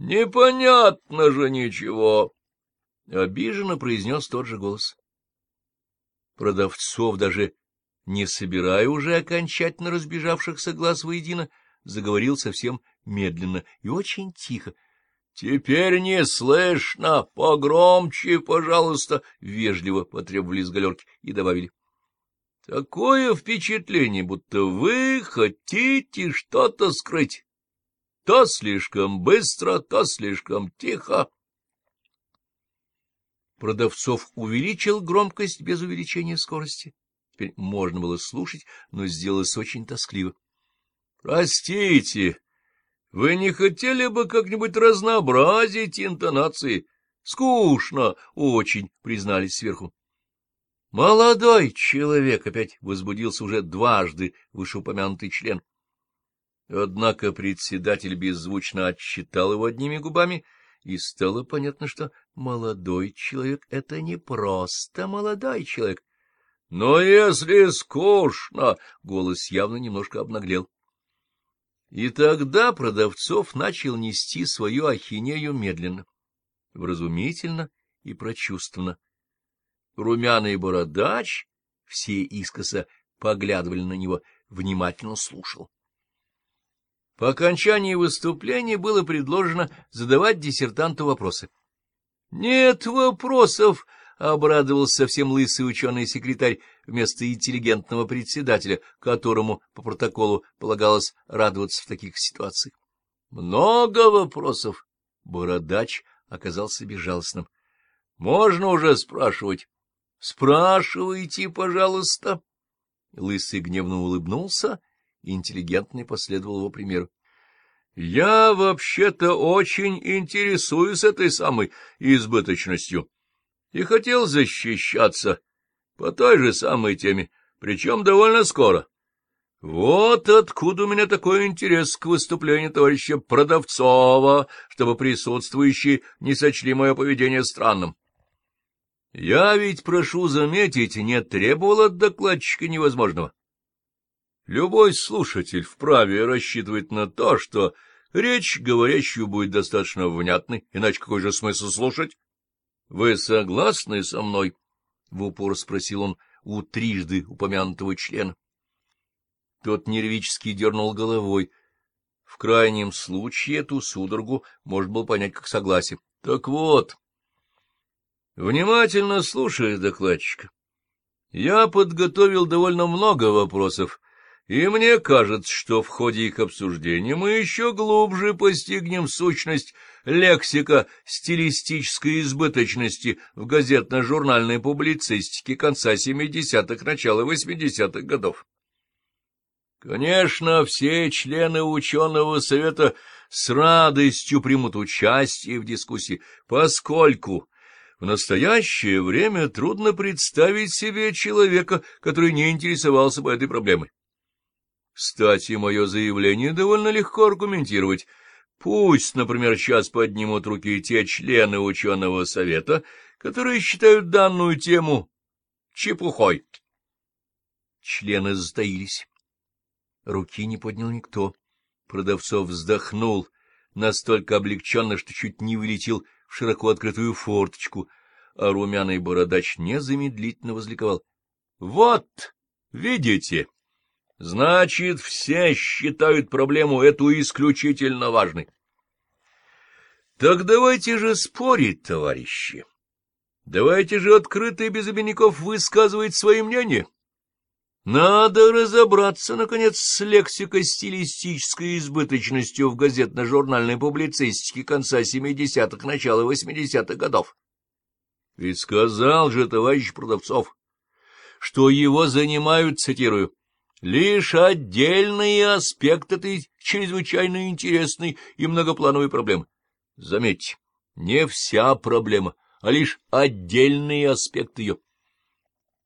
Непонятно же ничего, — обиженно произнес тот же голос. Продавцов, даже не собирая уже окончательно разбежавшихся глаз воедино, заговорил совсем медленно и очень тихо. — Теперь не слышно, погромче, пожалуйста, — вежливо потребовали из галерки и добавили. — Такое впечатление, будто вы хотите что-то скрыть. То слишком быстро, то слишком тихо. Продавцов увеличил громкость без увеличения скорости. Теперь можно было слушать, но сделалось очень тоскливо. — Простите, вы не хотели бы как-нибудь разнообразить интонации? Скучно очень, признались сверху. Молодой человек опять возбудился уже дважды вышеупомянутый член. Однако председатель беззвучно отчитал его одними губами, и стало понятно, что молодой человек — это не просто молодой человек. Но если скучно, голос явно немножко обнаглел. И тогда Продавцов начал нести свою ахинею медленно, вразумительно и прочувственно. Румяный бородач, все искоса поглядывали на него, внимательно слушал. По окончании выступления было предложено задавать диссертанту вопросы. — Нет вопросов! — обрадовался совсем лысый ученый-секретарь вместо интеллигентного председателя, которому по протоколу полагалось радоваться в таких ситуациях. — Много вопросов! Бородач оказался безжалостным. — Можно уже спрашивать? — Спрашивайте, пожалуйста. Лысый гневно улыбнулся, интеллигентный последовал его примеру. — Я вообще-то очень интересуюсь этой самой избыточностью и хотел защищаться по той же самой теме, причем довольно скоро. Вот откуда у меня такой интерес к выступлению товарища Продавцова, чтобы присутствующие не сочли мое поведение странным. Я ведь, прошу заметить, не требовал от докладчика невозможного. Любой слушатель вправе рассчитывать на то, что речь говорящую будет достаточно внятной, иначе какой же смысл слушать? — Вы согласны со мной? — в упор спросил он у трижды упомянутого члена. Тот нервически дернул головой. В крайнем случае эту судорогу можно было понять как согласие. — Так вот, внимательно слушая докладчика, я подготовил довольно много вопросов, и мне кажется, что в ходе их обсуждения мы еще глубже постигнем сущность лексика стилистической избыточности в газетно-журнальной публицистике конца 70-х, начала 80-х годов. Конечно, все члены ученого совета с радостью примут участие в дискуссии, поскольку в настоящее время трудно представить себе человека, который не интересовался бы этой проблемой. Кстати, мое заявление довольно легко аргументировать. Пусть, например, сейчас поднимут руки те члены ученого совета, которые считают данную тему чепухой. Члены затаились. Руки не поднял никто. Продавцов вздохнул настолько облегченно, что чуть не вылетел в широко открытую форточку, а румяный бородач незамедлительно возликовал. — Вот, видите! — Значит, все считают проблему эту исключительно важной. Так давайте же спорить, товарищи. Давайте же открыто и без обиняков высказывать свои мнения. Надо разобраться, наконец, с лексико-стилистической избыточностью в газетно-журнальной публицистике конца 70-х, начала 80-х годов. Ведь сказал же товарищ Продавцов, что его занимают, цитирую, лишь отдельный аспект этой чрезвычайно интересной и многоплановой проблемы. Заметьте, не вся проблема, а лишь отдельный аспект ее.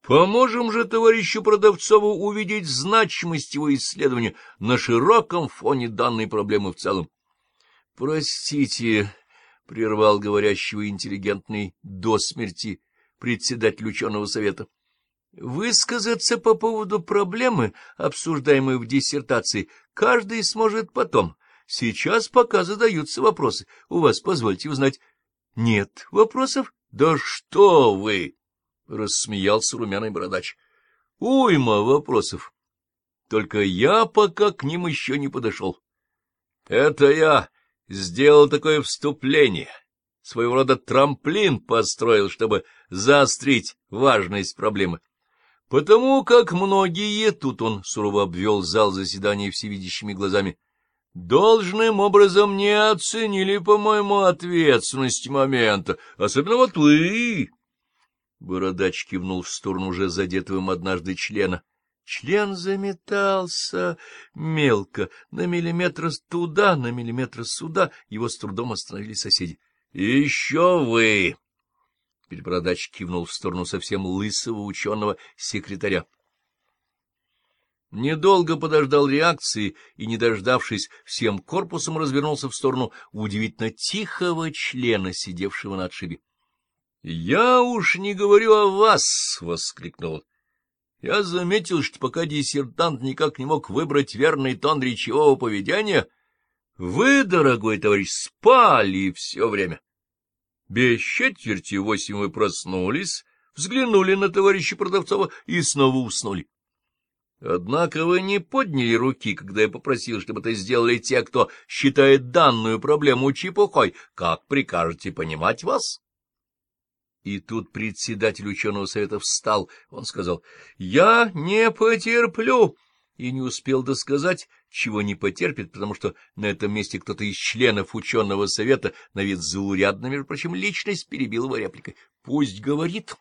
Поможем же товарищу Продавцову увидеть значимость его исследования на широком фоне данной проблемы в целом. — Простите, — прервал говорящего интеллигентный до смерти председатель ученого совета. Высказаться по поводу проблемы, обсуждаемой в диссертации, каждый сможет потом, Сейчас пока задаются вопросы. У вас, позвольте узнать, нет вопросов? Да что вы! — рассмеялся румяный бородач. — Уйма вопросов. Только я пока к ним еще не подошел. Это я сделал такое вступление, своего рода трамплин построил, чтобы заострить важность проблемы. Потому как многие, тут он сурово обвел зал заседаний всевидящими глазами, должным образом не оценили, по-моему, ответственность момента, особенно вот вы. Бородач кивнул в сторону уже задетого однажды члена. Член заметался мелко, на миллиметр туда, на миллиметр сюда. Его с трудом остановили соседи. — Еще вы! Перебородач кивнул в сторону совсем лысого ученого-секретаря. Недолго подождал реакции и, не дождавшись, всем корпусом развернулся в сторону удивительно тихого члена, сидевшего на отшибе. — Я уж не говорю о вас! — воскликнул. Я заметил, что пока диссертант никак не мог выбрать верный тон речевого поведения, вы, дорогой товарищ, спали все время. Без четверти восемь вы проснулись, взглянули на товарища Продавцова и снова уснули. Однако вы не подняли руки, когда я попросил, чтобы это сделали те, кто считает данную проблему чепухой. Как прикажете понимать вас? И тут председатель ученого совета встал. Он сказал, — Я не потерплю. И не успел досказать, чего не потерпит, потому что на этом месте кто-то из членов ученого совета, на вид заурядно, между прочим, личность, перебил его репликой. — Пусть говорит.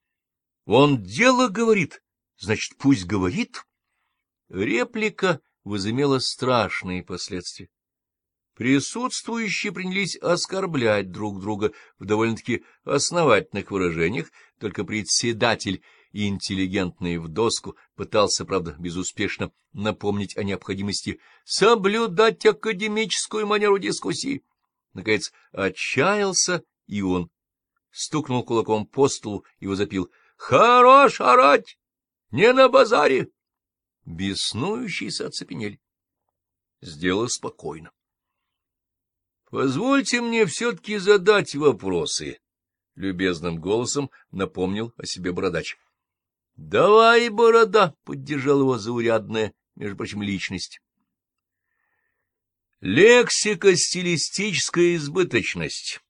— Он дело говорит. Значит, пусть говорит. Реплика возымела страшные последствия. Присутствующие принялись оскорблять друг друга в довольно-таки основательных выражениях, только председатель, интеллигентный в доску, пытался, правда, безуспешно напомнить о необходимости соблюдать академическую манеру дискуссии. Наконец, отчаялся и он. Стукнул кулаком по столу и возопил. — Хорош орать! Не на базаре! Беснующиеся оцепенели. Сделал спокойно. Позвольте мне все-таки задать вопросы, — любезным голосом напомнил о себе бородач. — Давай, борода, — поддержал его заурядная, между прочим, личность. Лексико-стилистическая избыточность.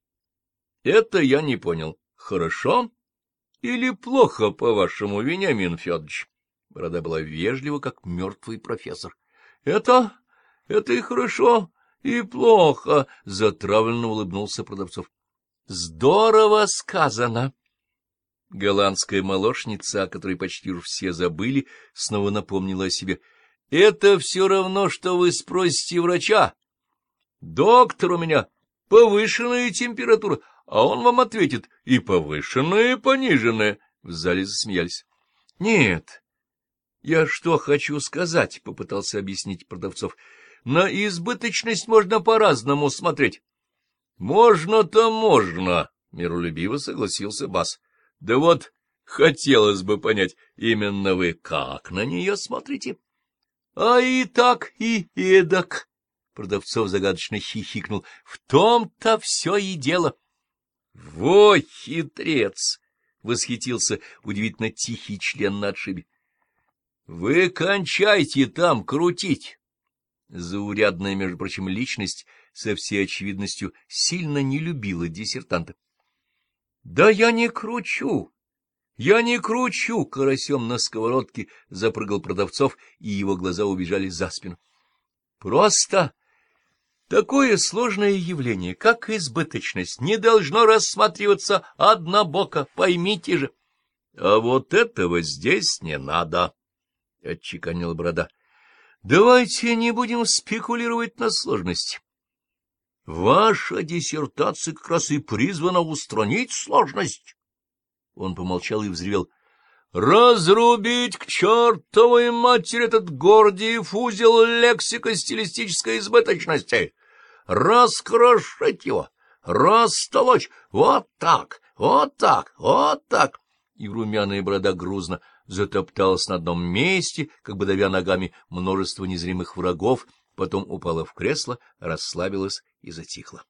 Это я не понял. Хорошо или плохо, по-вашему, Вениамин Федорович? Борода была вежлива, как мертвый профессор. — Это... это и хорошо, и плохо, — затравленно улыбнулся Продавцов. — Здорово сказано! Голландская молочница, о которой почти уж все забыли, снова напомнила о себе. — Это все равно, что вы спросите врача. — Доктор, у меня повышенная температура, а он вам ответит и повышенная, и пониженная. В зале засмеялись. — Нет, я что хочу сказать, — попытался объяснить Продавцов. — на избыточность можно по-разному смотреть. — Можно-то можно, — миролюбиво согласился Бас. — Да вот хотелось бы понять, именно вы как на нее смотрите? — А и так, и эдак, — Продавцов загадочно хихикнул. — В том-то все и дело. — Во, хитрец! — восхитился удивительно тихий член на отшибе. — Вы кончайте там крутить. Заурядная, между прочим, личность со всей очевидностью сильно не любила диссертанта. — Да я не кручу! Я не кручу! — карасем на сковородке запрыгал продавцов, и его глаза убежали за спину. — Просто... Такое сложное явление, как избыточность, не должно рассматриваться однобоко, поймите же. — А вот этого здесь не надо, — отчеканила борода. Давайте не будем спекулировать на сложности. Ваша диссертация как раз и призвана устранить сложность. Он помолчал и взревел. Разрубить к чертовой матери этот гордиев узел лексико-стилистической избыточности. Раскрошить его, растолочь. Вот так, вот так, вот так. И румяная борода грузно затопталась на одном месте, как бы давя ногами множество незримых врагов, потом упала в кресло, расслабилась и затихла.